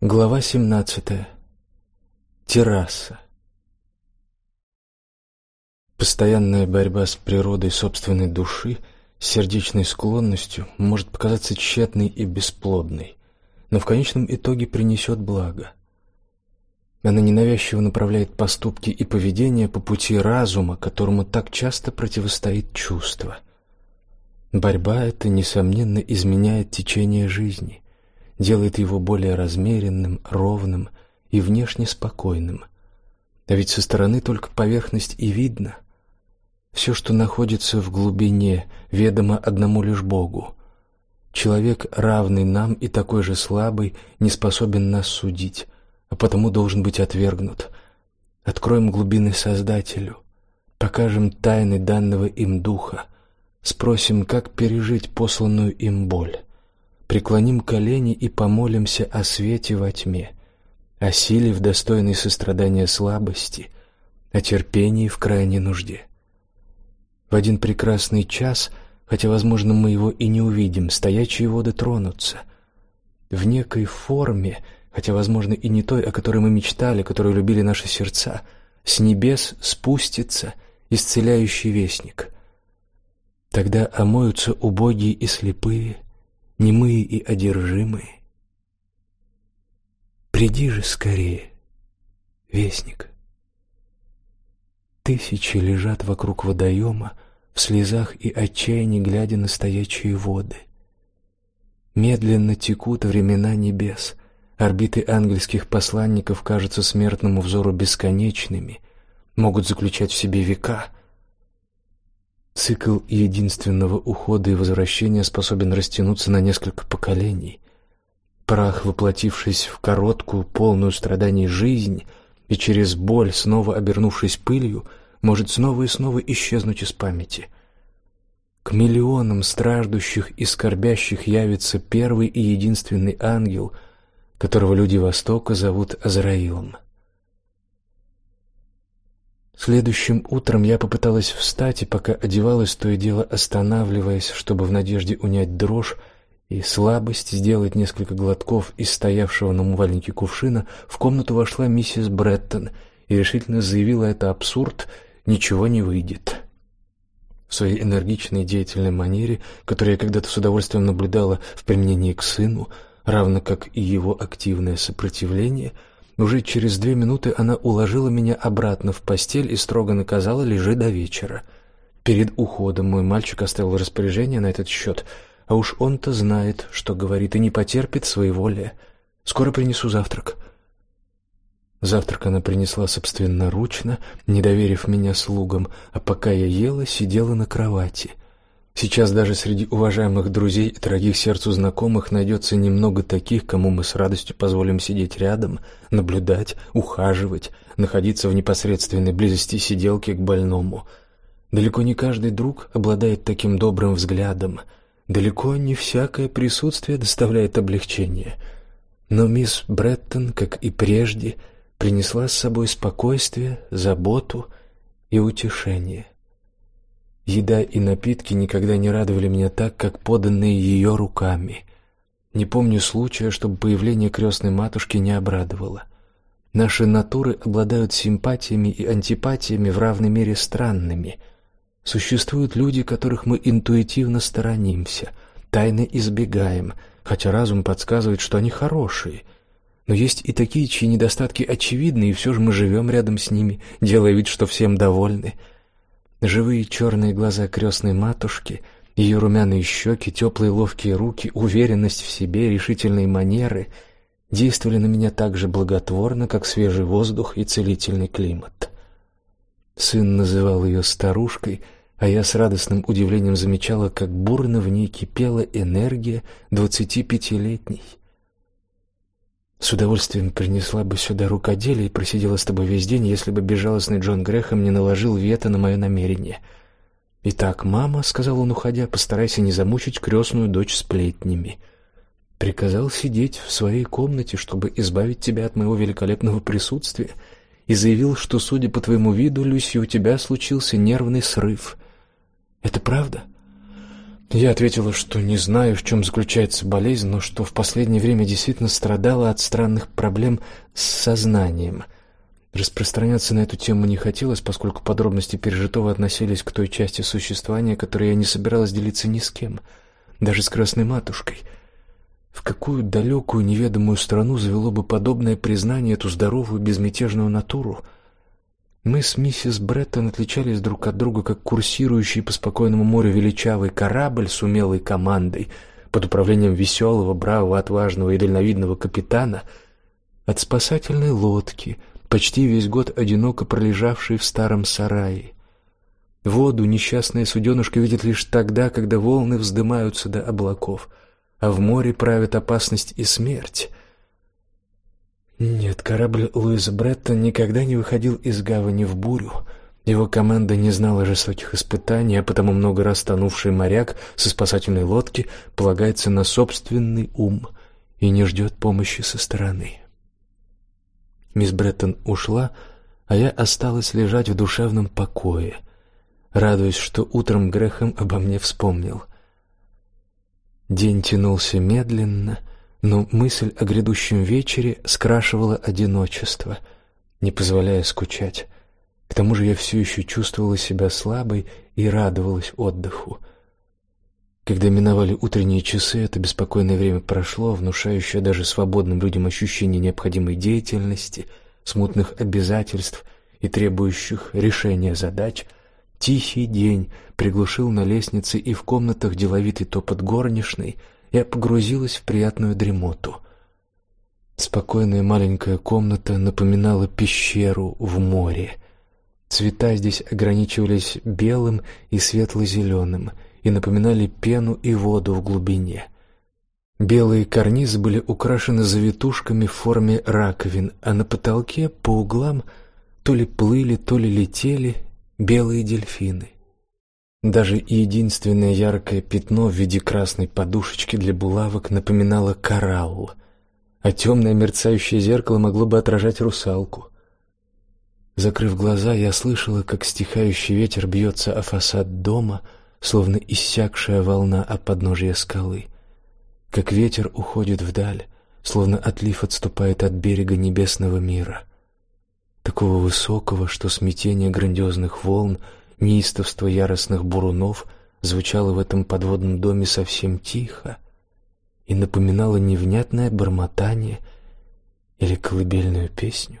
Глава 17. Терраса. Постоянная борьба с природой собственной души, с сердечной склонностью может показаться тщетной и бесплодной, но в конечном итоге принесет благо. Она ненавязчиво направляет поступки и поведение по пути разума, которому так часто противостоит чувство. Борьба эта несомненно изменяет течение жизни делает его более размеренным, ровным и внешне спокойным. А ведь со стороны только поверхность и видно. Все, что находится в глубине, ведомо одному лишь Богу. Человек, равный нам и такой же слабый, не способен нас судить, а потому должен быть отвергнут. Откроем глубины Создателю, покажем тайны данного им духа, спросим, как пережить посланную им боль преклоним колени и помолимся о свете во тьме, о силе в достойной сострадания слабости, о терпении в крайней нужде. В один прекрасный час, хотя, возможно, мы его и не увидим, стоячие воды тронутся. В некой форме, хотя, возможно, и не той, о которой мы мечтали, которую любили наши сердца, с небес спустится исцеляющий вестник. Тогда омоются убогие и слепые, немые и одержимые. Приди же скорее, вестник. Тысячи лежат вокруг водоема, в слезах и отчаянии глядя на стоячие воды. Медленно текут времена небес, орбиты ангельских посланников кажутся смертному взору бесконечными, могут заключать в себе века — Цикл единственного ухода и возвращения способен растянуться на несколько поколений. Прах, воплотившись в короткую, полную страданий жизнь, и через боль, снова обернувшись пылью, может снова и снова исчезнуть из памяти. К миллионам страждущих и скорбящих явится первый и единственный ангел, которого люди Востока зовут Азраилом. Следующим утром я попыталась встать и пока одевалась, то и дело останавливаясь, чтобы в надежде унять дрожь и слабость сделать несколько глотков из стоявшего на умывальнике кувшина, в комнату вошла миссис Бреттон и решительно заявила: "Это абсурд, ничего не выйдет". В своей энергичной деятельной манере, которую я когда-то с удовольствием наблюдала в применении к сыну, равно как и его активное сопротивление, уже через две минуты она уложила меня обратно в постель и строго наказала: "Лежи до вечера". Перед уходом мой мальчик оставил распоряжение на этот счет, а уж он-то знает, что говорит и не потерпит своеволия. Скоро принесу завтрак. Завтрак она принесла собственноручно, не доверив меня слугам, а пока я ела, сидела на кровати. Сейчас даже среди уважаемых друзей и дорогих сердцу знакомых найдется немного таких, кому мы с радостью позволим сидеть рядом, наблюдать, ухаживать, находиться в непосредственной близости сиделки к больному. Далеко не каждый друг обладает таким добрым взглядом. Далеко не всякое присутствие доставляет облегчение. Но мисс Бреттон, как и прежде, принесла с собой спокойствие, заботу и утешение. Еда и напитки никогда не радовали меня так, как поданные ее руками. Не помню случая, чтобы появление крестной матушки не обрадовало. Наши натуры обладают симпатиями и антипатиями в равной мере странными. Существуют люди, которых мы интуитивно сторонимся, тайно избегаем, хотя разум подсказывает, что они хорошие. Но есть и такие, чьи недостатки очевидны, и все же мы живем рядом с ними, делая вид, что всем довольны. Живые черные глаза крестной матушки, ее румяные щеки, теплые ловкие руки, уверенность в себе, решительные манеры действовали на меня так же благотворно, как свежий воздух и целительный климат. Сын называл ее старушкой, а я с радостным удивлением замечала, как бурно в ней кипела энергия двадцатипятилетней. С удовольствием принесла бы сюда рукоделие и просидела с тобой весь день, если бы безжалостный Джон Грехом не наложил вето на мое намерение. Итак, мама, сказал он, уходя, постарайся не замучить крестную дочь сплетнями. Приказал сидеть в своей комнате, чтобы избавить тебя от моего великолепного присутствия, и заявил, что, судя по твоему виду, Люси, у тебя случился нервный срыв. Это правда? Я ответила, что не знаю, в чем заключается болезнь, но что в последнее время действительно страдала от странных проблем с сознанием. Распространяться на эту тему не хотелось, поскольку подробности пережитого относились к той части существования, которой я не собиралась делиться ни с кем, даже с красной матушкой. В какую далекую неведомую страну завело бы подобное признание эту здоровую безмятежную натуру? Мы с миссис Бреттон отличались друг от друга как курсирующий по спокойному морю величавый корабль с умелой командой под управлением веселого, бравого, отважного и дальновидного капитана от спасательной лодки, почти весь год одиноко пролежавшей в старом сарае. Воду несчастная суденышка видит лишь тогда, когда волны вздымаются до облаков, а в море правит опасность и смерть — нет, корабль Луиза Бретта никогда не выходил из гавани в бурю. Его команда не знала жестоких испытаний, а потому много раз тонувший моряк со спасательной лодки полагается на собственный ум и не ждет помощи со стороны. Мисс Бреттон ушла, а я осталась лежать в душевном покое, радуясь, что утром Грехом обо мне вспомнил. День тянулся медленно, но мысль о грядущем вечере скрашивала одиночество, не позволяя скучать. К тому же я все еще чувствовала себя слабой и радовалась отдыху. Когда миновали утренние часы, это беспокойное время прошло, внушающее даже свободным людям ощущение необходимой деятельности, смутных обязательств и требующих решения задач. Тихий день приглушил на лестнице и в комнатах деловитый топот горничной — я погрузилась в приятную дремоту. Спокойная маленькая комната напоминала пещеру в море. Цвета здесь ограничивались белым и светло-зеленым и напоминали пену и воду в глубине. Белые карнизы были украшены завитушками в форме раковин, а на потолке по углам то ли плыли, то ли летели белые дельфины. Даже единственное яркое пятно в виде красной подушечки для булавок напоминало коралл, а темное мерцающее зеркало могло бы отражать русалку. Закрыв глаза, я слышала, как стихающий ветер бьется о фасад дома, словно иссякшая волна о подножье скалы, как ветер уходит вдаль, словно отлив отступает от берега небесного мира, такого высокого, что смятение грандиозных волн — Неистовство яростных бурунов звучало в этом подводном доме совсем тихо и напоминало невнятное бормотание или колыбельную песню.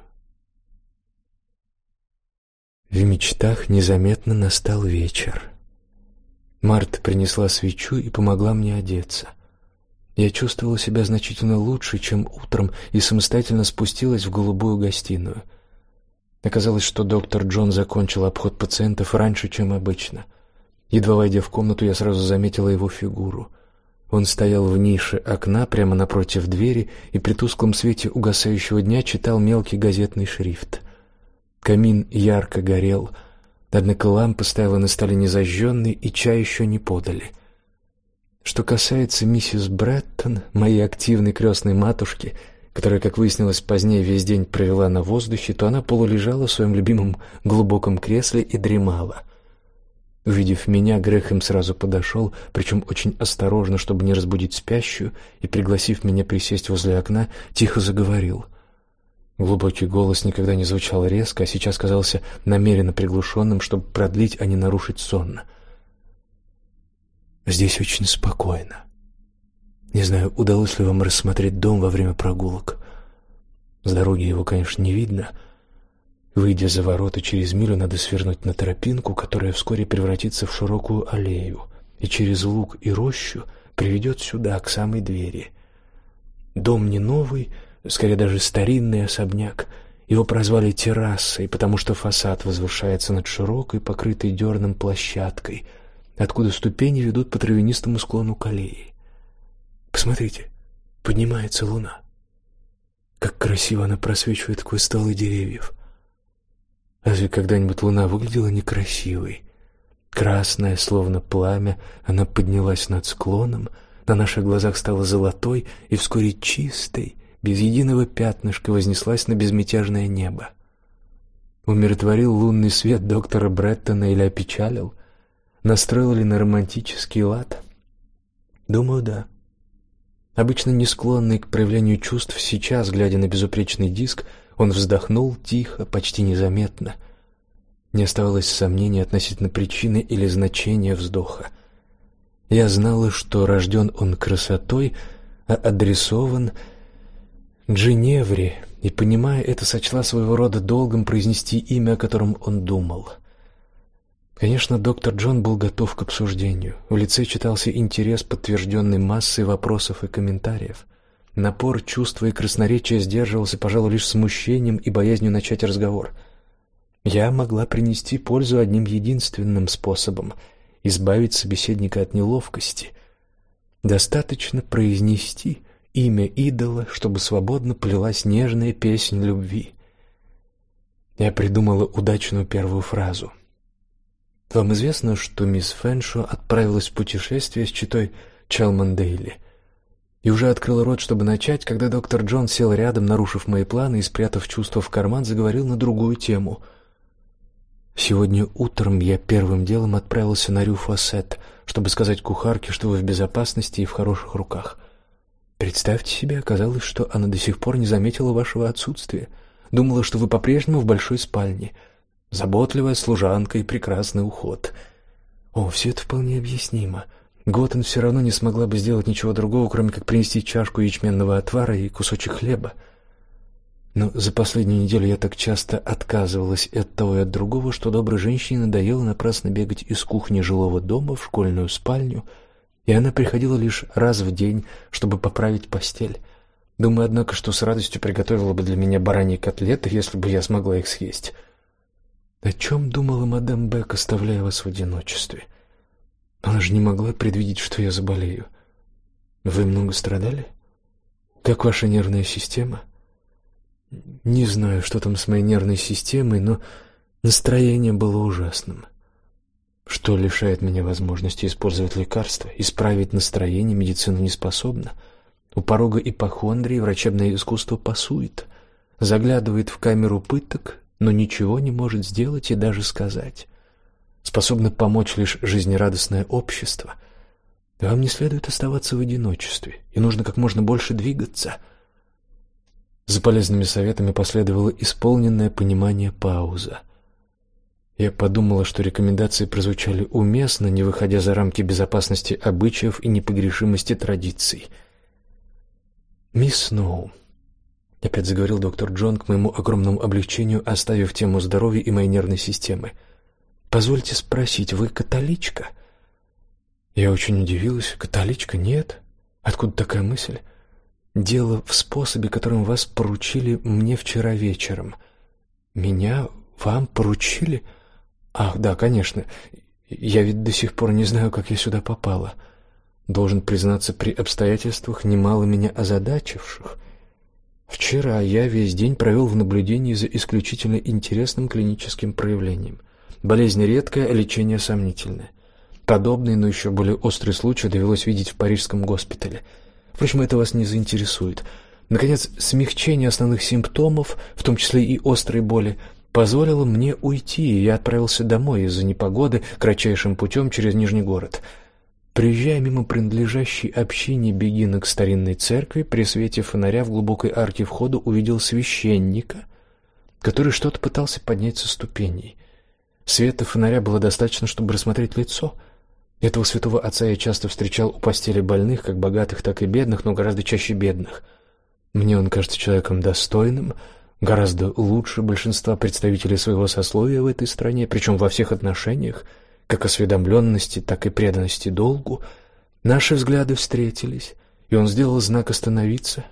В мечтах незаметно настал вечер. Марта принесла свечу и помогла мне одеться. Я чувствовала себя значительно лучше, чем утром, и самостоятельно спустилась в голубую гостиную — Оказалось, что доктор Джон закончил обход пациентов раньше, чем обычно. Едва войдя в комнату, я сразу заметила его фигуру. Он стоял в нише окна прямо напротив двери и при тусклом свете угасающего дня читал мелкий газетный шрифт. Камин ярко горел, однако лампа стояла на столе незажженной, и чай еще не подали. Что касается миссис Бреттон, моей активной крестной матушки, которая, как выяснилось позднее, весь день провела на воздухе, то она полулежала в своем любимом глубоком кресле и дремала. Увидев меня, Грехем сразу подошел, причем очень осторожно, чтобы не разбудить спящую, и пригласив меня присесть возле окна, тихо заговорил. Глубокий голос никогда не звучал резко, а сейчас казался намеренно приглушенным, чтобы продлить, а не нарушить сон. Здесь очень спокойно. Не знаю, удалось ли вам рассмотреть дом во время прогулок. С дороги его, конечно, не видно. Выйдя за ворота через милю, надо свернуть на тропинку, которая вскоре превратится в широкую аллею, и через луг и рощу приведет сюда, к самой двери. Дом не новый, скорее даже старинный особняк. Его прозвали террасой, потому что фасад возвышается над широкой, покрытой дерном площадкой, откуда ступени ведут по травянистому склону к аллее. Посмотрите, поднимается луна. Как красиво она просвечивает сквозь стволы деревьев. Разве когда-нибудь луна выглядела некрасивой? Красная, словно пламя, она поднялась над склоном, на наших глазах стала золотой и вскоре чистой, без единого пятнышка вознеслась на безмятежное небо. Умиротворил лунный свет доктора Бреттона или опечалил? Настроил ли на романтический лад? Думаю, да. Обычно не склонный к проявлению чувств, сейчас, глядя на безупречный диск, он вздохнул тихо, почти незаметно. Не оставалось сомнений относительно причины или значения вздоха. Я знала, что рожден он красотой, а адресован Джиневре, и понимая это, сочла своего рода долгом произнести имя, о котором он думал. Конечно, доктор Джон был готов к обсуждению. В лице читался интерес, подтвержденный массой вопросов и комментариев. Напор чувства и красноречия сдерживался, пожалуй, лишь смущением и боязнью начать разговор. Я могла принести пользу одним единственным способом избавить собеседника от неловкости. Достаточно произнести имя идола, чтобы свободно плелась нежная песнь любви. Я придумала удачную первую фразу. Вам известно, что мисс Фэншо отправилась в путешествие с читой Челмандейли и уже открыла рот, чтобы начать, когда доктор Джон сел рядом, нарушив мои планы и спрятав чувства в карман, заговорил на другую тему. Сегодня утром я первым делом отправился на Рю-Фассет, чтобы сказать кухарке, что вы в безопасности и в хороших руках. Представьте себе, оказалось, что она до сих пор не заметила вашего отсутствия. Думала, что вы по-прежнему в большой спальне. Заботливая служанка и прекрасный уход. О, все это вполне объяснимо. Готен все равно не смогла бы сделать ничего другого, кроме как принести чашку ячменного отвара и кусочек хлеба. Но за последнюю неделю я так часто отказывалась от того и от другого, что доброй женщине надоело напрасно бегать из кухни жилого дома в школьную спальню — и она приходила лишь раз в день, чтобы поправить постель. Думаю, однако, что с радостью приготовила бы для меня бараньи котлеты, если бы я смогла их съесть. О чем думала мадам Бек, оставляя вас в одиночестве? Она же не могла предвидеть, что я заболею. Вы много страдали? Как ваша нервная система? Не знаю, что там с моей нервной системой, но настроение было ужасным. Что лишает меня возможности использовать лекарства, исправить настроение медицина не способна. У порога ипохондрии врачебное искусство пасует, заглядывает в камеру пыток, но ничего не может сделать и даже сказать. Способно помочь лишь жизнерадостное общество. Вам не следует оставаться в одиночестве, и нужно как можно больше двигаться. За полезными советами последовало исполненное понимание пауза. Я подумала, что рекомендации прозвучали уместно, не выходя за рамки безопасности обычаев и непогрешимости традиций. Мисс Сноу, опять заговорил доктор Джон к моему огромному облегчению, оставив тему здоровья и моей нервной системы. Позвольте спросить, вы католичка? Я очень удивилась. Католичка? Нет. Откуда такая мысль? Дело в способе, которым вас поручили мне вчера вечером. Меня вам поручили? Ах, да, конечно. Я ведь до сих пор не знаю, как я сюда попала. Должен признаться, при обстоятельствах немало меня озадачивших. Вчера я весь день провел в наблюдении за исключительно интересным клиническим проявлением. Болезнь редкая, лечение сомнительное. Подобный, но еще более острый случай довелось видеть в парижском госпитале. Впрочем, это вас не заинтересует. Наконец, смягчение основных симптомов, в том числе и острой боли, позволило мне уйти, и я отправился домой из-за непогоды кратчайшим путем через Нижний город. Приезжая мимо принадлежащей общине Бегина к старинной церкви, при свете фонаря в глубокой арке входа увидел священника, который что-то пытался поднять со ступеней. Света фонаря было достаточно, чтобы рассмотреть лицо. Этого святого отца я часто встречал у постели больных, как богатых, так и бедных, но гораздо чаще бедных. Мне он кажется человеком достойным, гораздо лучше большинства представителей своего сословия в этой стране, причем во всех отношениях, как осведомленности, так и преданности долгу. Наши взгляды встретились, и он сделал знак остановиться.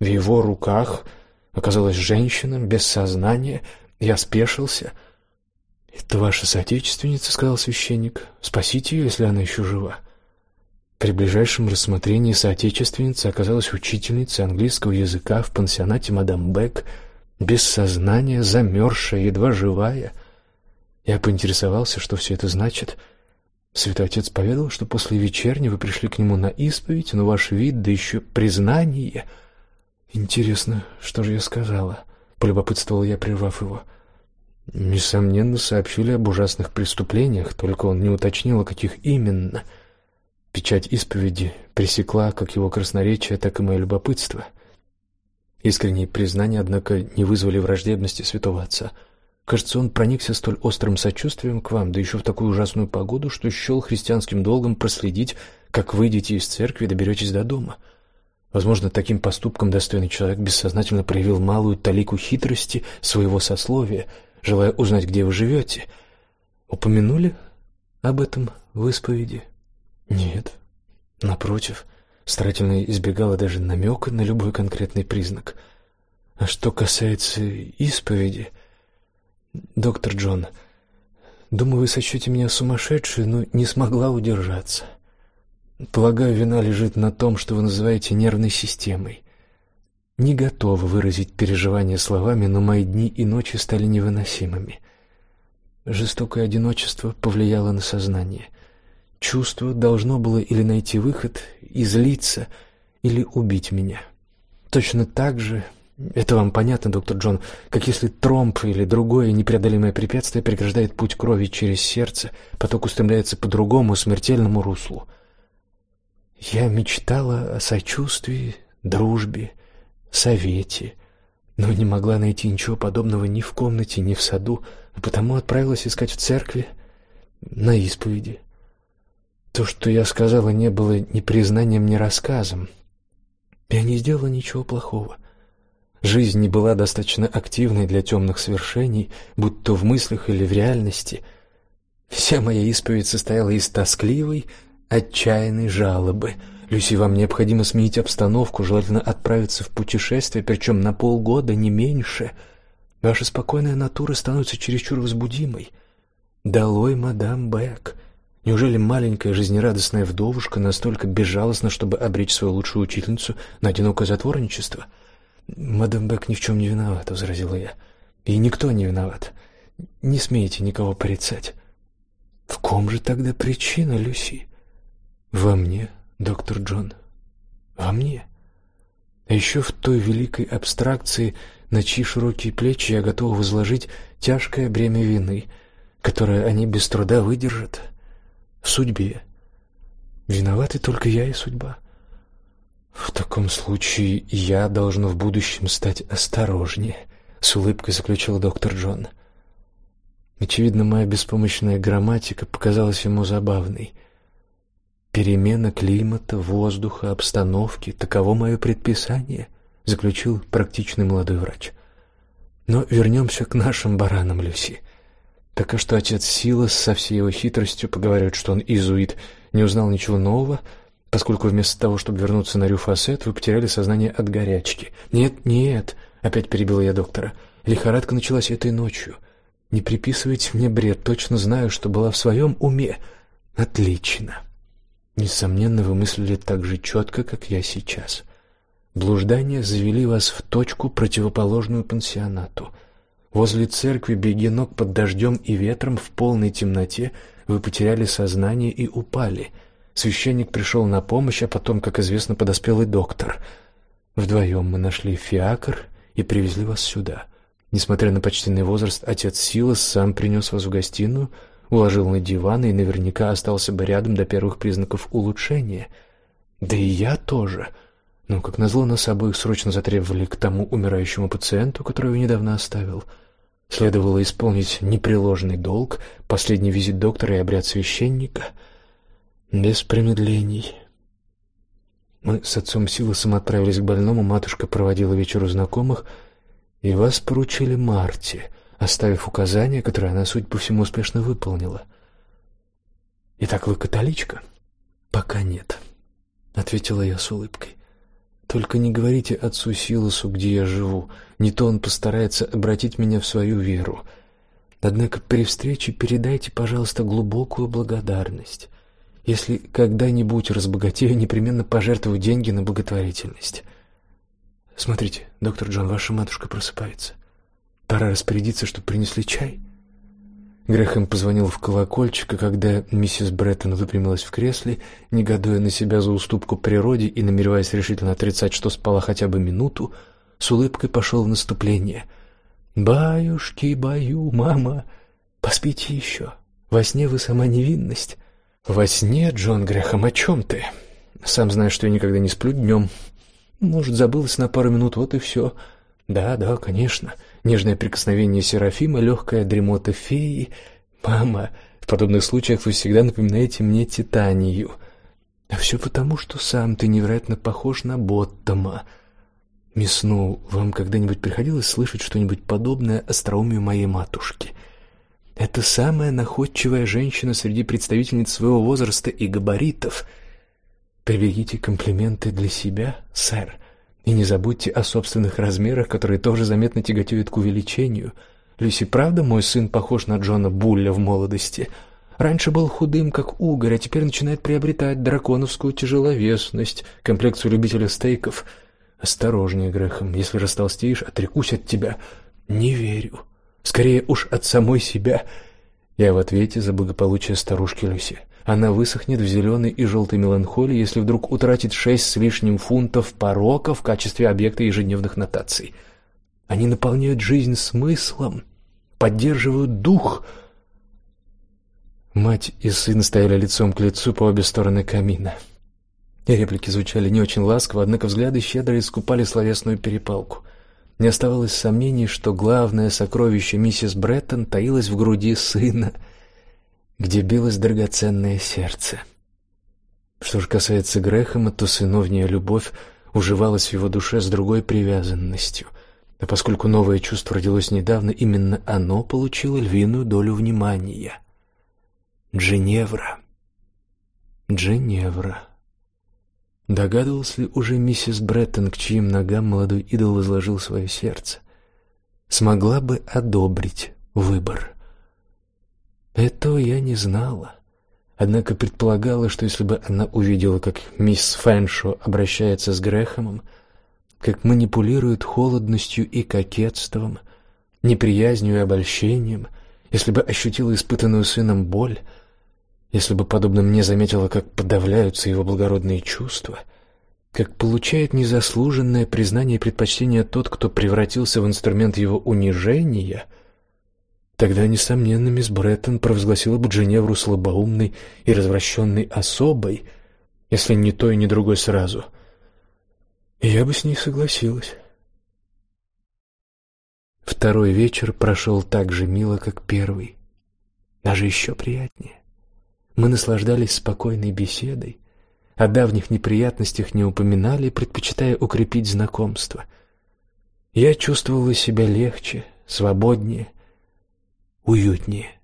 В его руках оказалась женщина без сознания. Я спешился. «Это ваша соотечественница», — сказал священник. «Спасите ее, если она еще жива». При ближайшем рассмотрении соотечественница оказалась учительницей английского языка в пансионате мадам Бек, без сознания, замерзшая, едва живая. Я поинтересовался, что все это значит. Святой Отец поведал, что после вечерни вы пришли к нему на исповедь, но ваш вид, да еще признание... Интересно, что же я сказала? Полюбопытствовал я, прервав его. Несомненно, сообщили об ужасных преступлениях, только он не уточнил, о каких именно — Печать исповеди пресекла как его красноречие, так и мое любопытство. Искренние признания, однако, не вызвали враждебности святого отца. Кажется, он проникся столь острым сочувствием к вам, да еще в такую ужасную погоду, что счел христианским долгом проследить, как выйдете из церкви и доберетесь до дома. Возможно, таким поступком достойный человек бессознательно проявил малую талику хитрости своего сословия, желая узнать, где вы живете. Упомянули об этом в исповеди? Нет. Напротив, старательно избегала даже намека на любой конкретный признак. А что касается исповеди, доктор Джон, думаю, вы сочтете меня сумасшедшей, но не смогла удержаться. Полагаю, вина лежит на том, что вы называете нервной системой. Не готова выразить переживания словами, но мои дни и ночи стали невыносимыми. Жестокое одиночество повлияло на сознание. Чувство должно было или найти выход, излиться, или убить меня. Точно так же, это вам понятно, доктор Джон, как если тромб или другое непреодолимое препятствие преграждает путь крови через сердце, поток устремляется по другому смертельному руслу. Я мечтала о сочувствии, дружбе, совете, но не могла найти ничего подобного ни в комнате, ни в саду, а потому отправилась искать в церкви на исповеди. То, что я сказала, не было ни признанием, ни рассказом. Я не сделала ничего плохого. Жизнь не была достаточно активной для темных свершений, будь то в мыслях или в реальности. Вся моя исповедь состояла из тоскливой, отчаянной жалобы. Люси, вам необходимо сменить обстановку, желательно отправиться в путешествие, причем на полгода, не меньше. Ваша спокойная натура становится чересчур возбудимой. Долой, мадам Бек. Неужели маленькая жизнерадостная вдовушка настолько безжалостна, чтобы обречь свою лучшую учительницу на одинокое затворничество? Мадам Бек ни в чем не виновата, возразила я. И никто не виноват. Не смейте никого порицать. В ком же тогда причина, Люси? Во мне, доктор Джон. Во мне. А еще в той великой абстракции, на чьи широкие плечи я готов возложить тяжкое бремя вины, которое они без труда выдержат. В судьбе. Виноваты только я и судьба. В таком случае я должен в будущем стать осторожнее, с улыбкой заключил доктор Джон. Очевидно, моя беспомощная грамматика показалась ему забавной. Перемена климата, воздуха, обстановки таково мое предписание, заключил практичный молодой врач. Но вернемся к нашим баранам, Люси. Так что отец Силас со всей его хитростью поговаривает, что он изуит, не узнал ничего нового, поскольку вместо того, чтобы вернуться на Рюфасет, вы потеряли сознание от горячки. Нет, нет, опять перебила я доктора. Лихорадка началась этой ночью. Не приписывайте мне бред, точно знаю, что была в своем уме. Отлично. Несомненно, вы мыслили так же четко, как я сейчас. Блуждания завели вас в точку противоположную пансионату. Возле церкви Бегинок под дождем и ветром в полной темноте вы потеряли сознание и упали. Священник пришел на помощь, а потом, как известно, подоспел и доктор. Вдвоем мы нашли фиакр и привезли вас сюда. Несмотря на почтенный возраст, отец Силас сам принес вас в гостиную, уложил на диван и наверняка остался бы рядом до первых признаков улучшения. Да и я тоже. Но как назло нас обоих срочно затребовали к тому умирающему пациенту, которого недавно оставил. Следовало исполнить непреложный долг, последний визит доктора и обряд священника без промедлений. Мы с отцом Силосом отправились к больному, матушка проводила вечер у знакомых, и вас поручили Марте — оставив указания, которые она, судя по всему, успешно выполнила. Итак, вы католичка? Пока нет, ответила я с улыбкой. Только не говорите отцу Силосу, где я живу, не то он постарается обратить меня в свою веру. Однако при встрече передайте, пожалуйста, глубокую благодарность. Если когда-нибудь разбогатею, непременно пожертвую деньги на благотворительность. Смотрите, доктор Джон, ваша матушка просыпается. Пора распорядиться, чтобы принесли чай. Грэхэм позвонил в колокольчик, и когда миссис Бреттон выпрямилась в кресле, негодуя на себя за уступку природе и намереваясь решительно отрицать, что спала хотя бы минуту, с улыбкой пошел в наступление. «Баюшки, баю, мама, поспите еще. Во сне вы сама невинность. Во сне, Джон Грехом, о чем ты? Сам знаешь, что я никогда не сплю днем. Может, забылась на пару минут, вот и все. Да, да, конечно. Нежное прикосновение Серафима, легкая дремота феи. Мама, в подобных случаях вы всегда напоминаете мне Титанию. А все потому, что сам ты невероятно похож на Боттома. Мисс вам когда-нибудь приходилось слышать что-нибудь подобное остроумию моей матушки? Это самая находчивая женщина среди представительниц своего возраста и габаритов. Приберегите комплименты для себя, сэр, и не забудьте о собственных размерах, которые тоже заметно тяготеют к увеличению. Люси, правда, мой сын похож на Джона Булля в молодости? Раньше был худым, как угорь, а теперь начинает приобретать драконовскую тяжеловесность, комплекцию любителя стейков — Осторожнее, Грехом, если растолстеешь, отрекусь от тебя. Не верю. Скорее уж от самой себя. Я в ответе за благополучие старушки Люси. Она высохнет в зеленой и желтой меланхолии, если вдруг утратит шесть с лишним фунтов порока в качестве объекта ежедневных нотаций. Они наполняют жизнь смыслом, поддерживают дух. Мать и сын стояли лицом к лицу по обе стороны камина. Реплики звучали не очень ласково, однако взгляды щедро искупали словесную перепалку. Не оставалось сомнений, что главное сокровище миссис Бреттон таилось в груди сына, где билось драгоценное сердце. Что же касается Грэхэма, то сыновняя любовь уживалась в его душе с другой привязанностью. А поскольку новое чувство родилось недавно, именно оно получило львиную долю внимания. Дженевра. Дженевра. Догадывалась ли уже миссис Бреттон, к чьим ногам молодой идол возложил свое сердце? Смогла бы одобрить выбор? Этого я не знала. Однако предполагала, что если бы она увидела, как мисс Фэншо обращается с Грехомом, как манипулирует холодностью и кокетством, неприязнью и обольщением, если бы ощутила испытанную сыном боль, если бы подобно мне заметила, как подавляются его благородные чувства, как получает незаслуженное признание и предпочтение тот, кто превратился в инструмент его унижения, тогда несомненно мисс Бреттон провозгласила бы Дженевру слабоумной и развращенной особой, если не той, ни другой сразу. И я бы с ней согласилась. Второй вечер прошел так же мило, как первый, даже еще приятнее. Мы наслаждались спокойной беседой, о давних неприятностях не упоминали, предпочитая укрепить знакомство. Я чувствовала себя легче, свободнее, уютнее.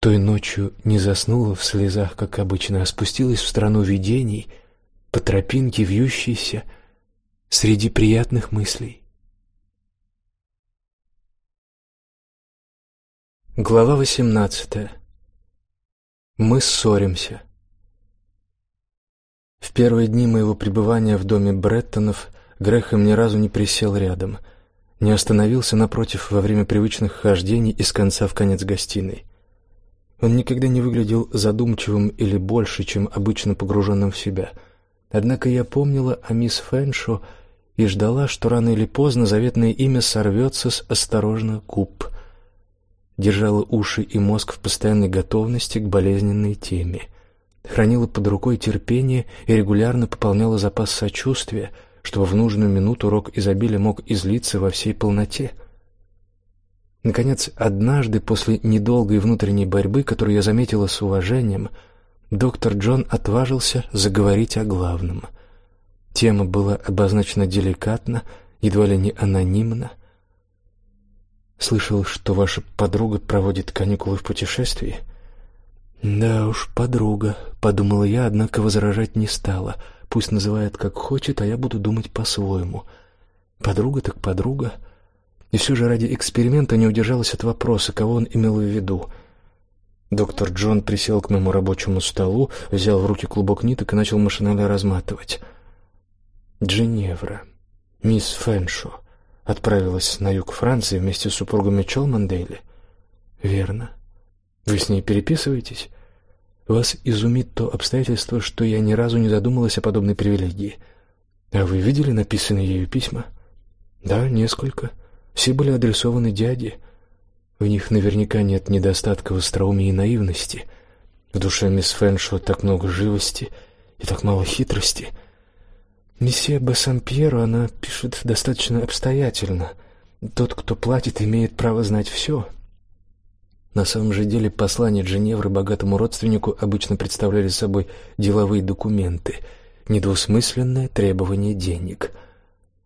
Той ночью не заснула в слезах, как обычно, а спустилась в страну видений, по тропинке вьющейся среди приятных мыслей. Глава восемнадцатая. Мы ссоримся. В первые дни моего пребывания в доме Бреттонов Грехом ни разу не присел рядом, не остановился напротив во время привычных хождений из конца в конец гостиной. Он никогда не выглядел задумчивым или больше, чем обычно погруженным в себя. Однако я помнила о мисс Фэншо и ждала, что рано или поздно заветное имя сорвется с осторожно губ держала уши и мозг в постоянной готовности к болезненной теме, хранила под рукой терпение и регулярно пополняла запас сочувствия, чтобы в нужную минуту рок изобилия мог излиться во всей полноте. Наконец, однажды после недолгой внутренней борьбы, которую я заметила с уважением, доктор Джон отважился заговорить о главном. Тема была обозначена деликатно, едва ли не анонимно — Слышал, что ваша подруга проводит каникулы в путешествии. Да уж, подруга, подумала я, однако возражать не стала. Пусть называет как хочет, а я буду думать по-своему. Подруга так подруга. И все же ради эксперимента не удержалась от вопроса, кого он имел в виду. Доктор Джон присел к моему рабочему столу, взял в руки клубок ниток и начал машинально разматывать. Дженевра, мисс Фэншо отправилась на юг Франции вместе с супругами Чолмандейли? Верно. Вы с ней переписываетесь? Вас изумит то обстоятельство, что я ни разу не задумалась о подобной привилегии. А вы видели написанные ею письма? Да, несколько. Все были адресованы дяде. В них наверняка нет недостатка в остроумии и наивности. В душе мисс Фэншо так много живости и так мало хитрости. Месье Бассампьеру она пишет достаточно обстоятельно. Тот, кто платит, имеет право знать все. На самом же деле послания Дженевры богатому родственнику обычно представляли собой деловые документы, недвусмысленное требование денег.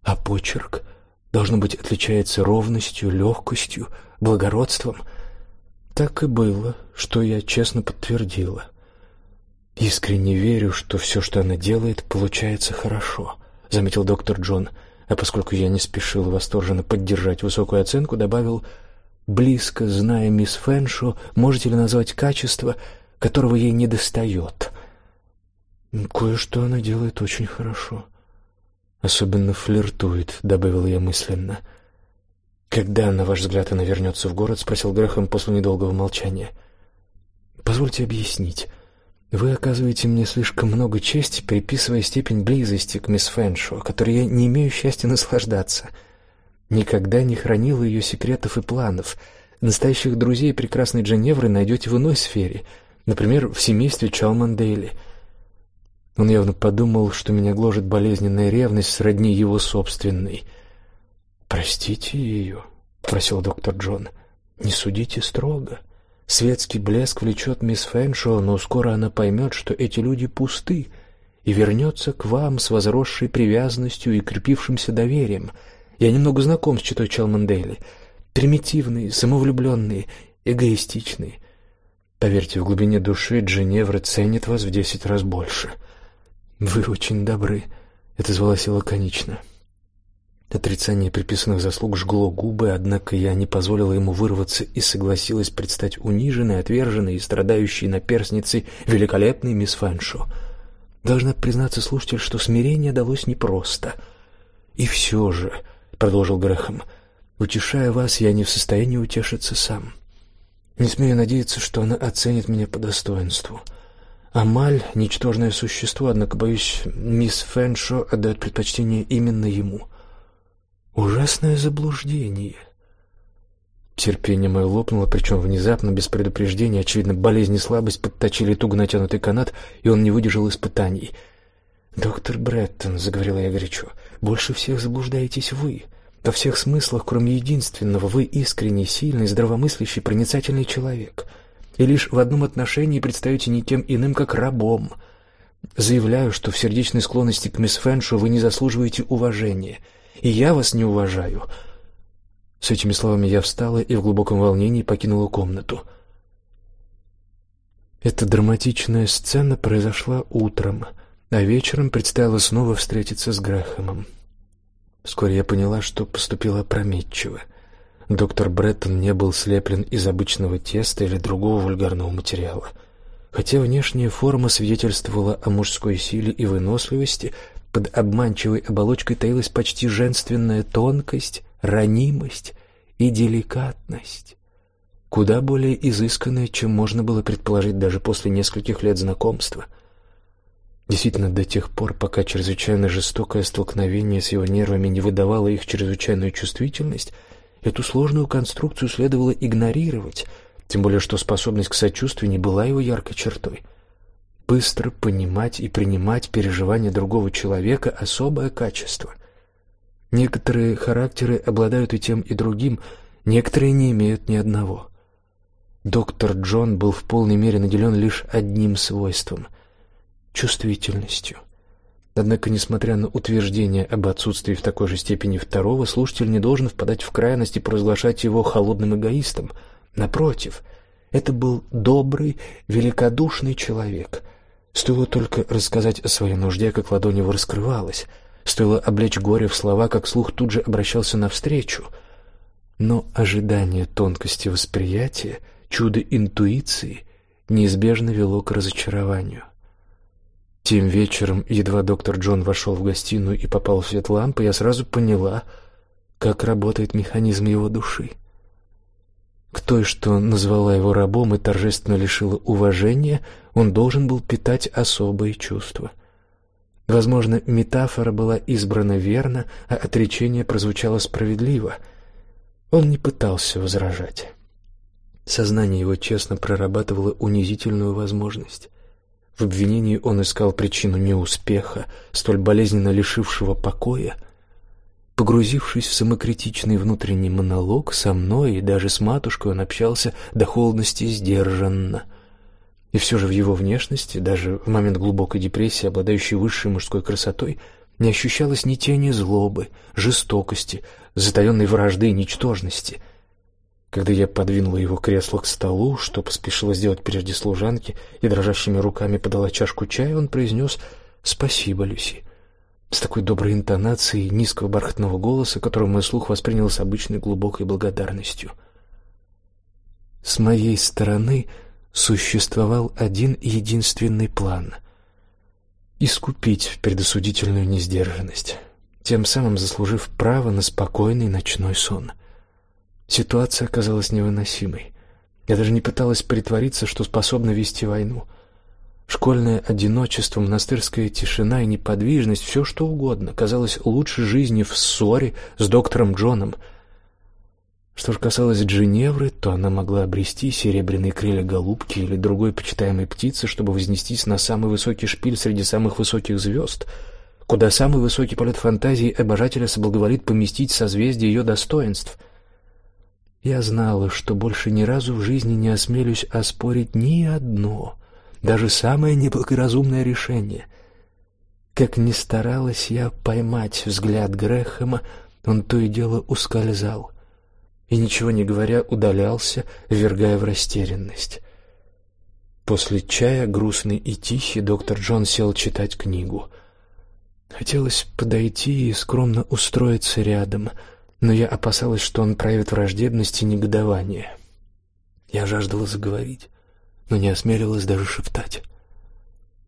А почерк должно быть отличается ровностью, легкостью, благородством. Так и было, что я честно подтвердила. Искренне верю, что все, что она делает, получается хорошо, заметил доктор Джон, а поскольку я не спешил восторженно поддержать высокую оценку, добавил: близко зная мисс Фэншо, можете ли назвать качество, которого ей недостает? Кое-что она делает очень хорошо. Особенно флиртует, добавил я мысленно. Когда, на ваш взгляд, она вернется в город, спросил Грэхэм после недолгого молчания. Позвольте объяснить. Вы оказываете мне слишком много чести, приписывая степень близости к мисс Фэншо, которой я не имею счастья наслаждаться никогда не хранила ее секретов и планов. Настоящих друзей прекрасной Дженевры найдете в иной сфере, например, в семействе Чалмандейли. Он явно подумал, что меня гложет болезненная ревность сродни его собственной. Простите ее, просил доктор Джон. Не судите строго. Светский блеск влечет мисс Фэншоу, но скоро она поймет, что эти люди пусты, и вернется к вам с возросшей привязанностью и крепившимся доверием. Я немного знаком с читой Чалмандейли. Примитивные, самовлюбленные, эгоистичные. Поверьте, в глубине души Дженевра ценит вас в десять раз больше. Вы очень добры, это звалось лаконично. Отрицание приписанных заслуг жгло губы, однако я не позволила ему вырваться и согласилась предстать униженной, отверженной и страдающей наперсницей великолепной мисс Фэншо. Должна признаться, слушатель, что смирение далось непросто. И все же продолжил Грэхэм. Утешая вас, я не в состоянии утешиться сам. Не смею надеяться, что она оценит меня по достоинству. Амаль ничтожное существо, однако боюсь, мисс Фэншо отдает предпочтение именно ему. Ужасное заблуждение. Терпение мое лопнуло, причем внезапно, без предупреждения, очевидно, болезнь и слабость подточили туго натянутый канат, и он не выдержал испытаний. Доктор Бреттон, заговорила я горячо. Больше всех заблуждаетесь вы. Во всех смыслах, кроме единственного, вы искренний, сильный, здравомыслящий, проницательный человек. И лишь в одном отношении предстаете никем иным, как рабом. Заявляю, что в сердечной склонности к мисс Фэншу вы не заслуживаете уважения, и я вас не уважаю. С этими словами я встала и в глубоком волнении покинула комнату. Эта драматичная сцена произошла утром а вечером предстояло снова встретиться с Грэхэмом. Вскоре я поняла, что поступила опрометчиво. Доктор Бреттон не был слеплен из обычного теста или другого вульгарного материала. Хотя внешняя форма свидетельствовала о мужской силе и выносливости, под обманчивой оболочкой таилась почти женственная тонкость, ранимость и деликатность, куда более изысканная, чем можно было предположить даже после нескольких лет знакомства — Действительно, до тех пор, пока чрезвычайно жестокое столкновение с его нервами не выдавало их чрезвычайную чувствительность, эту сложную конструкцию следовало игнорировать, тем более что способность к сочувствию не была его яркой чертой. Быстро понимать и принимать переживания другого человека особое качество. Некоторые характеры обладают и тем, и другим, некоторые не имеют ни одного. Доктор Джон был в полной мере наделен лишь одним свойством чувствительностью. Однако, несмотря на утверждение об отсутствии в такой же степени второго, слушатель не должен впадать в крайность и провозглашать его холодным эгоистом. Напротив, это был добрый, великодушный человек. Стоило только рассказать о своей нужде, как ладонь его раскрывалась. Стоило облечь горе в слова, как слух тут же обращался навстречу. Но ожидание тонкости восприятия, чудо интуиции неизбежно вело к разочарованию. Тем вечером, едва доктор Джон вошел в гостиную и попал в свет лампы, я сразу поняла, как работает механизм его души. К той, что назвала его рабом и торжественно лишила уважения, он должен был питать особые чувства. Возможно, метафора была избрана верно, а отречение прозвучало справедливо. Он не пытался возражать. Сознание его честно прорабатывало унизительную возможность. В обвинении он искал причину неуспеха, столь болезненно лишившего покоя. Погрузившись в самокритичный внутренний монолог, со мной и даже с матушкой он общался до холодности сдержанно. И все же в его внешности, даже в момент глубокой депрессии, обладающей высшей мужской красотой, не ощущалось ни тени злобы, жестокости, затаенной вражды и ничтожности. Когда я подвинула его кресло к столу, что поспешила сделать прежде служанки, и дрожащими руками подала чашку чая, он произнес «Спасибо, Люси». С такой доброй интонацией низкого бархатного голоса, который мой слух воспринял с обычной глубокой благодарностью. С моей стороны существовал один единственный план — искупить предосудительную несдержанность, тем самым заслужив право на спокойный ночной сон — Ситуация оказалась невыносимой. Я даже не пыталась притвориться, что способна вести войну. Школьное одиночество, монастырская тишина и неподвижность, все что угодно, казалось лучше жизни в ссоре с доктором Джоном. Что же касалось Джиневры, то она могла обрести серебряные крылья голубки или другой почитаемой птицы, чтобы вознестись на самый высокий шпиль среди самых высоких звезд, куда самый высокий полет фантазии обожателя соблаговолит поместить созвездие ее достоинств — я знала, что больше ни разу в жизни не осмелюсь оспорить ни одно, даже самое неблагоразумное решение. Как ни старалась я поймать взгляд Грэхэма, он то и дело ускользал и ничего не говоря удалялся, ввергая в растерянность. После чая, грустный и тихий, доктор Джон сел читать книгу. Хотелось подойти и скромно устроиться рядом — но я опасалась, что он проявит враждебность и негодование. Я жаждала заговорить, но не осмеливалась даже шептать.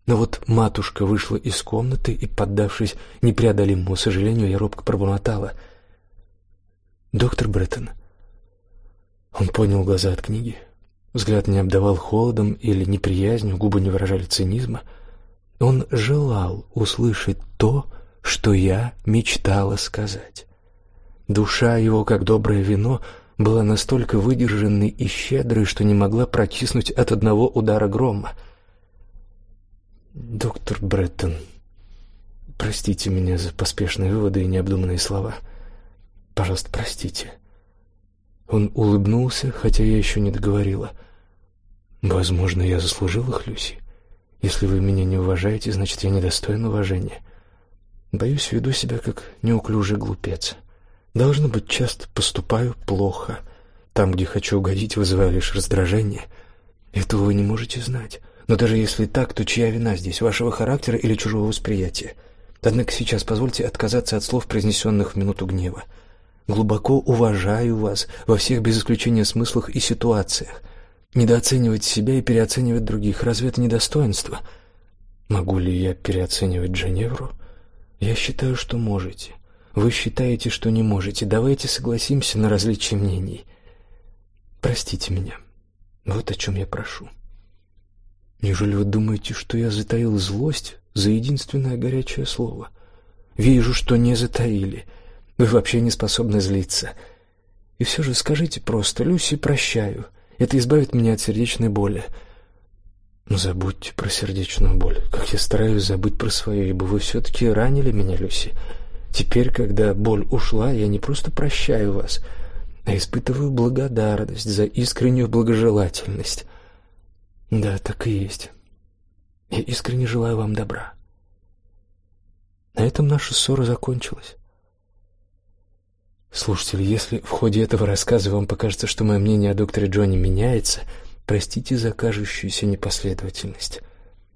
Но вот матушка вышла из комнаты и, поддавшись непреодолимому сожалению, я робко пробормотала: "Доктор Бреттон". Он поднял глаза от книги. Взгляд не обдавал холодом или неприязнью, губы не выражали цинизма. Он желал услышать то, что я мечтала сказать. Душа его, как доброе вино, была настолько выдержанной и щедрой, что не могла прокиснуть от одного удара грома. Доктор Бреттон, простите меня за поспешные выводы и необдуманные слова. Пожалуйста, простите. Он улыбнулся, хотя я еще не договорила. Возможно, я заслужил их, Люси. Если вы меня не уважаете, значит, я недостоин уважения. Боюсь, веду себя как неуклюжий глупец. Должно быть, часто поступаю плохо. Там, где хочу угодить, вызываю лишь раздражение. Этого вы не можете знать. Но даже если так, то чья вина здесь, вашего характера или чужого восприятия? Однако сейчас позвольте отказаться от слов, произнесенных в минуту гнева. Глубоко уважаю вас во всех без исключения смыслах и ситуациях. Недооценивать себя и переоценивать других разве это не достоинство? Могу ли я переоценивать Женевру? Я считаю, что можете. Вы считаете, что не можете. Давайте согласимся на различие мнений. Простите меня. Вот о чем я прошу. Неужели вы думаете, что я затаил злость за единственное горячее слово? Вижу, что не затаили. Вы вообще не способны злиться. И все же скажите просто: "Люси, прощаю". Это избавит меня от сердечной боли. Но забудьте про сердечную боль. Как я стараюсь забыть про свою, ибо вы все таки ранили меня, Люси. Теперь, когда боль ушла, я не просто прощаю вас, а испытываю благодарность за искреннюю благожелательность. Да, так и есть. Я искренне желаю вам добра. На этом наша ссора закончилась. Слушатели, если в ходе этого рассказа вам покажется, что мое мнение о докторе Джонни меняется, простите за кажущуюся непоследовательность.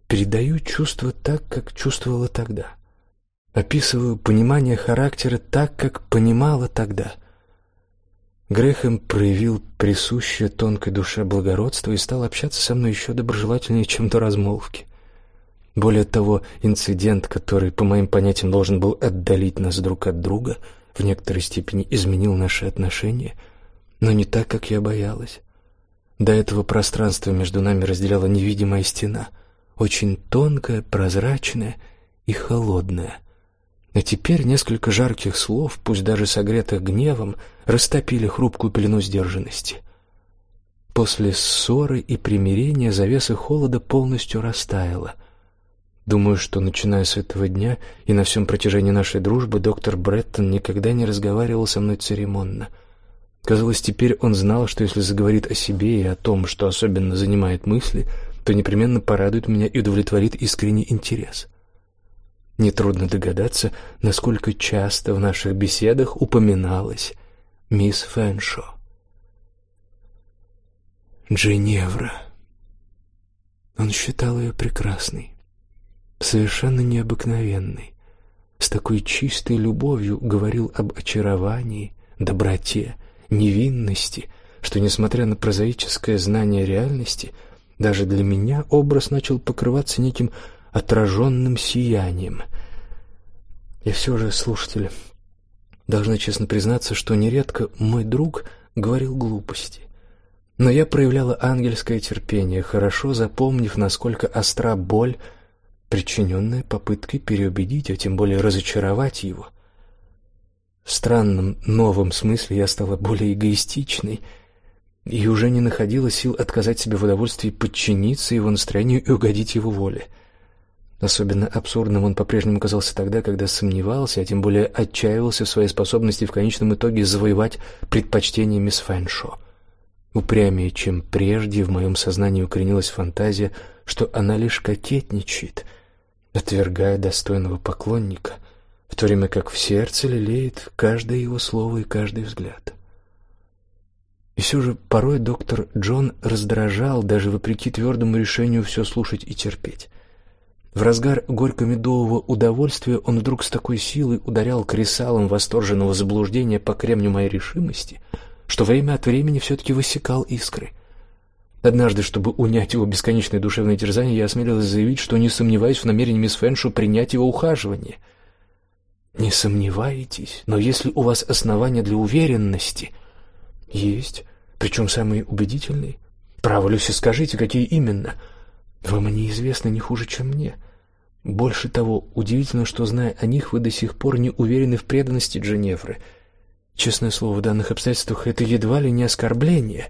Передаю чувства так, как чувствовала тогда. Описываю понимание характера так, как понимала тогда. Грехем проявил присущее тонкой душе благородство и стал общаться со мной еще доброжелательнее, чем до размолвки. Более того, инцидент, который, по моим понятиям, должен был отдалить нас друг от друга, в некоторой степени изменил наши отношения, но не так, как я боялась. До этого пространство между нами разделяла невидимая стена, очень тонкая, прозрачная и холодная. А теперь несколько жарких слов, пусть даже согретых гневом, растопили хрупкую пелену сдержанности. После ссоры и примирения завеса холода полностью растаяла. Думаю, что начиная с этого дня и на всем протяжении нашей дружбы доктор Бреттон никогда не разговаривал со мной церемонно. Казалось, теперь он знал, что если заговорит о себе и о том, что особенно занимает мысли, то непременно порадует меня и удовлетворит искренний интерес. Нетрудно догадаться, насколько часто в наших беседах упоминалась мисс Фэншо. Дженевра. Он считал ее прекрасной, совершенно необыкновенной. С такой чистой любовью говорил об очаровании, доброте, невинности, что, несмотря на прозаическое знание реальности, даже для меня образ начал покрываться неким отраженным сиянием. И все же, слушатели, должна честно признаться, что нередко мой друг говорил глупости. Но я проявляла ангельское терпение, хорошо запомнив, насколько остра боль, причиненная попыткой переубедить, а тем более разочаровать его. В странном новом смысле я стала более эгоистичной и уже не находила сил отказать себе в удовольствии подчиниться его настроению и угодить его воле. Особенно абсурдным он по-прежнему казался тогда, когда сомневался, а тем более отчаивался в своей способности в конечном итоге завоевать предпочтение мисс Фэншо. Упрямее, чем прежде, в моем сознании укоренилась фантазия, что она лишь кокетничает, отвергая достойного поклонника, в то время как в сердце лелеет каждое его слово и каждый взгляд. И все же порой доктор Джон раздражал, даже вопреки твердому решению все слушать и терпеть. В разгар горько-медового удовольствия он вдруг с такой силой ударял кресалом восторженного заблуждения по кремню моей решимости — что время от времени все-таки высекал искры. Однажды, чтобы унять его бесконечное душевное терзание, я осмелилась заявить, что не сомневаюсь в намерении мисс Фэншу принять его ухаживание. «Не сомневаетесь, но если у вас основания для уверенности...» «Есть, причем самые убедительные. Право, Люси, скажите, какие именно?» «Вам они известны не хуже, чем мне». Больше того, удивительно, что, зная о них, вы до сих пор не уверены в преданности Дженевры — Честное слово, в данных обстоятельствах это едва ли не оскорбление.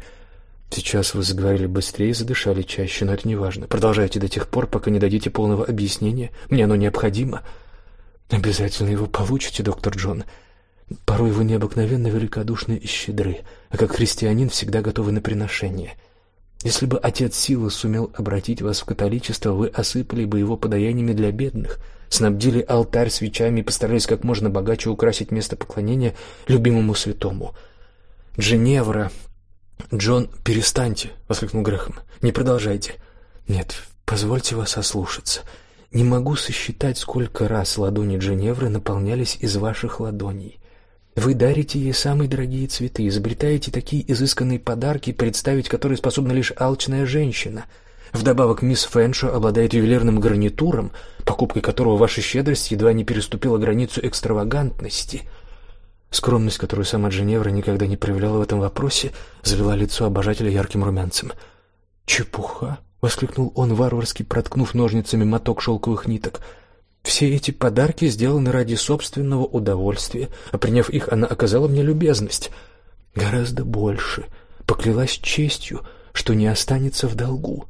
Сейчас вы заговорили быстрее задышали чаще, но это не важно. Продолжайте до тех пор, пока не дадите полного объяснения. Мне оно необходимо. Обязательно его получите, доктор Джон. Порой вы необыкновенно великодушны и щедры, а как христианин всегда готовы на приношение. Если бы отец силы сумел обратить вас в католичество, вы осыпали бы его подаяниями для бедных, снабдили алтарь свечами и постарались как можно богаче украсить место поклонения любимому святому. Дженевра. Джон, перестаньте, воскликнул Грэхэм. Не продолжайте. Нет, позвольте вас ослушаться. Не могу сосчитать, сколько раз ладони Дженевры наполнялись из ваших ладоней. Вы дарите ей самые дорогие цветы, изобретаете такие изысканные подарки, представить которые способна лишь алчная женщина. Вдобавок мисс Фэншо обладает ювелирным гарнитуром, покупкой которого ваша щедрость едва не переступила границу экстравагантности. Скромность, которую сама Дженевра никогда не проявляла в этом вопросе, завела лицо обожателя ярким румянцем. «Чепуха!» — воскликнул он, варварски проткнув ножницами моток шелковых ниток — все эти подарки сделаны ради собственного удовольствия, а приняв их, она оказала мне любезность. Гораздо больше. Поклялась честью, что не останется в долгу.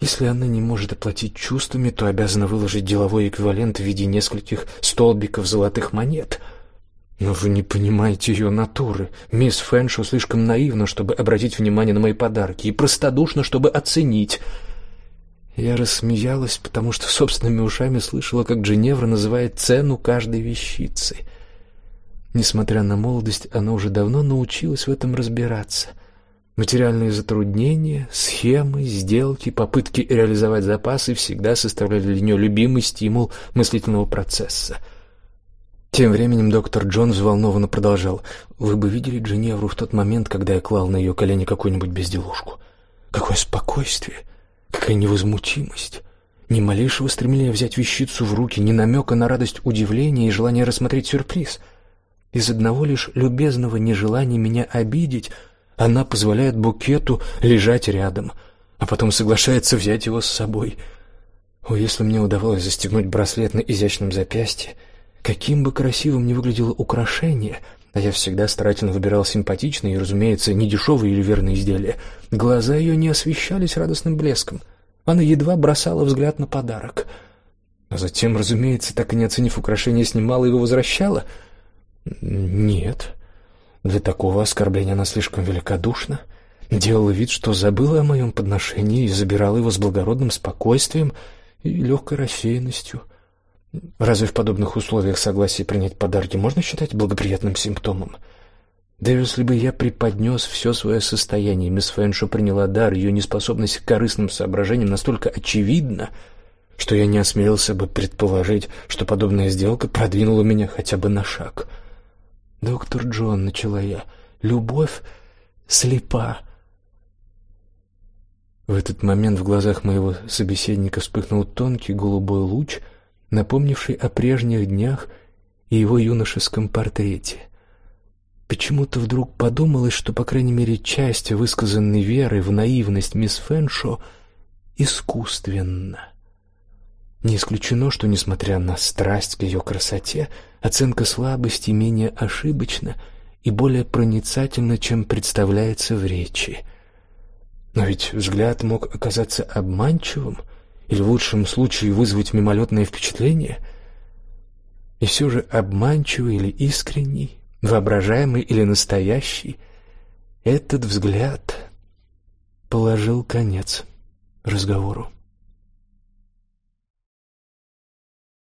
Если она не может оплатить чувствами, то обязана выложить деловой эквивалент в виде нескольких столбиков золотых монет. Но вы не понимаете ее натуры. Мисс Фэншо слишком наивна, чтобы обратить внимание на мои подарки, и простодушна, чтобы оценить. Я рассмеялась, потому что собственными ушами слышала, как Дженевра называет цену каждой вещицы. Несмотря на молодость, она уже давно научилась в этом разбираться. Материальные затруднения, схемы, сделки, попытки реализовать запасы всегда составляли для нее любимый стимул мыслительного процесса. Тем временем доктор Джон взволнованно продолжал: "Вы бы видели Дженевру в тот момент, когда я клал на ее колени какую-нибудь безделушку. Какое спокойствие! Какая невозмутимость! Ни малейшего стремления взять вещицу в руки, ни намека на радость удивления и желание рассмотреть сюрприз. Из одного лишь любезного нежелания меня обидеть, она позволяет букету лежать рядом, а потом соглашается взять его с собой. О, если мне удавалось застегнуть браслет на изящном запястье, каким бы красивым ни выглядело украшение, А я всегда старательно выбирал симпатичные и, разумеется, не дешевые или верные изделия. Глаза ее не освещались радостным блеском. Она едва бросала взгляд на подарок. А затем, разумеется, так и не оценив украшение, снимала его возвращала. Нет. Для такого оскорбления она слишком великодушна. Делала вид, что забыла о моем подношении и забирала его с благородным спокойствием и легкой рассеянностью. Разве в подобных условиях согласие принять подарки можно считать благоприятным симптомом? Да если бы я преподнес все свое состояние, мисс Фэншо приняла дар, ее неспособность к корыстным соображениям настолько очевидна, что я не осмелился бы предположить, что подобная сделка продвинула меня хотя бы на шаг. Доктор Джон, начала я, любовь слепа. В этот момент в глазах моего собеседника вспыхнул тонкий голубой луч — напомнивший о прежних днях и его юношеском портрете. Почему-то вдруг подумалось, что по крайней мере часть высказанной веры в наивность мисс Фэншо искусственна. Не исключено, что несмотря на страсть к ее красоте, оценка слабости менее ошибочна и более проницательна, чем представляется в речи. Но ведь взгляд мог оказаться обманчивым, или в лучшем случае вызвать мимолетное впечатление, и все же обманчивый или искренний, воображаемый или настоящий, этот взгляд положил конец разговору.